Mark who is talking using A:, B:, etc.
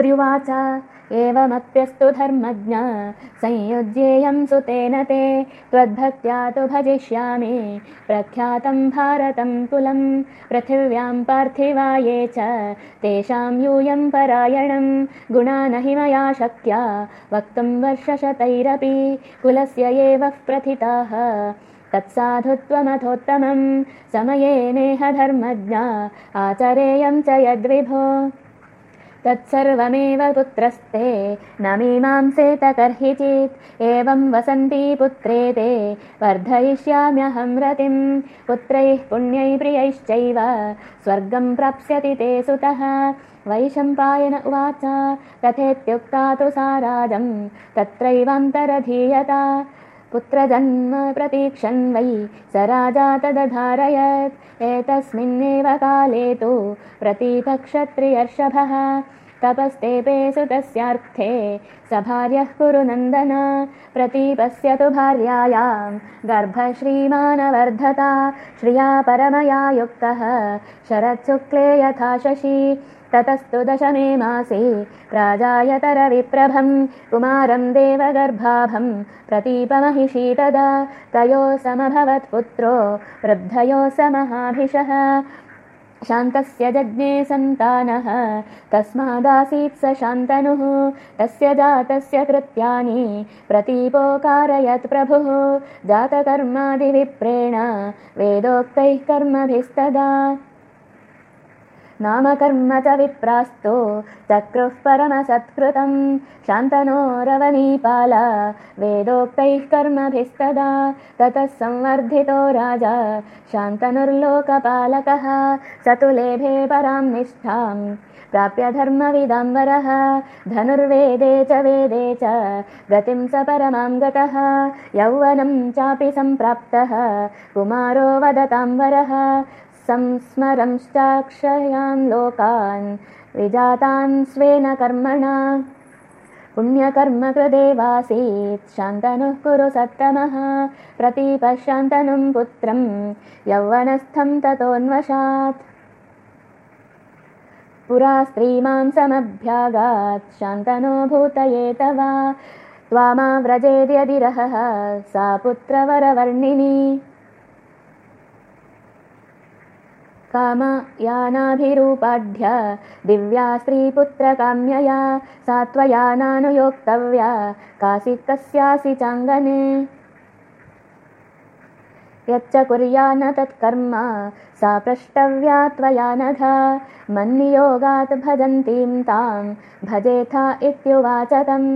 A: त्र्युवाच एवमप्यस्तु धर्मज्ञ। संयुज्येयं सुतेन ते। त्वद्भक्त्या तु भजिष्यामि। प्रख्यातं भारतं कुलं पृथिव्यां पार्थिवा ये च। तेषां यूयं परायणं गुणा न हि मया शक्या। वक्तुं वर्षशतैरपि। कुलस्य एव प्रथिताः। तत्साधुत्वमथोत्तमं समये नेह धर्मज्ञा। आचरेयं च यद्विभो तत्सर्वमेव पुत्रस्ते। न मीमांसेत कर्हिचित् एवं वसन्ती पुत्रे ते। वर्धयिष्याम्यहं रतिं पुत्रैः पुण्यैः प्रियैश्चैव। स्वर्गं प्राप्स्यति ते सुतः। वैशम्पायन उवाच। तथेत्युक्ता तु सा राजं तत्रैवान्तरधीयता पुत्रजन्म प्रतीक्षन् वै स राजा तदधारयत्। एतस्मिन्नेव काले तु प्रतीपक्षत्रियर्षभः। तपस्तेपे सुतस्यार्थे स भार्यः कुरु नन्दन। प्रतीपस्य तु भार्यायां गर्भश्रीमानवर्धता। श्रिया परमया युक्तः शरत्शुक्ले यथा शशी ततस्तु दशमे मासे प्राजायतरविप्रभं कुमारं देवगर्भाभं प्रतीपमहिषी तदा तयोः समभवत्पुत्रो वृद्धयो समहाभिषः। शान्तस्य जज्ञे सन्तानः तस्मादासीत् स शान्तनुः तस्य जातस्य कृत्यानि प्रतीपोकारयत् प्रभुः। जातकर्मादिविप्रेण वेदोक्तैः कर्मभिस्तदा नाम कर्म च विप्रास्तो चक्रुः परमसत्कृतं शान्तनोरवनीपाल वेदोक्तैः कर्मभिस्तदा ततः संवर्धितो राजा शान्तनुर्लोकपालकः स तु लेभे परां निष्ठां प्राप्य धर्मविदाम्बरः धनुर्वेदे च वेदे च गतिं स परमां गतः। यौवनं चापि सम्प्राप्तः कुमारो वदताम्बरः संस्मरंश्चाक्षयान् लोकान् विजातान् स्वेन कर्मणा। पुण्यकर्मकृदेवासीत् शान्तनुः कुरु सत्तमः प्रतीपशान्तनुं पुत्रं यौवनस्थं ततोऽन्वशात्। पुरा स्त्रीमां समभ्यागात् शान्तनो भूतये तवा त्वामाव्रजेद्यदिरहः सा पुत्रवरवर्णिनी कामयानाभिरूपाढ्य दिव्या स्त्रीपुत्रकाम्यया सा त्वया नानुयोक्तव्या कासि कस्यासि चाङ्गने। यच्च कुर्या न तत्कर्म सा प्रष्टव्या त्वया नघा मन्नियोगात् भजन्तीं तां भजेथा इत्युवाच तम्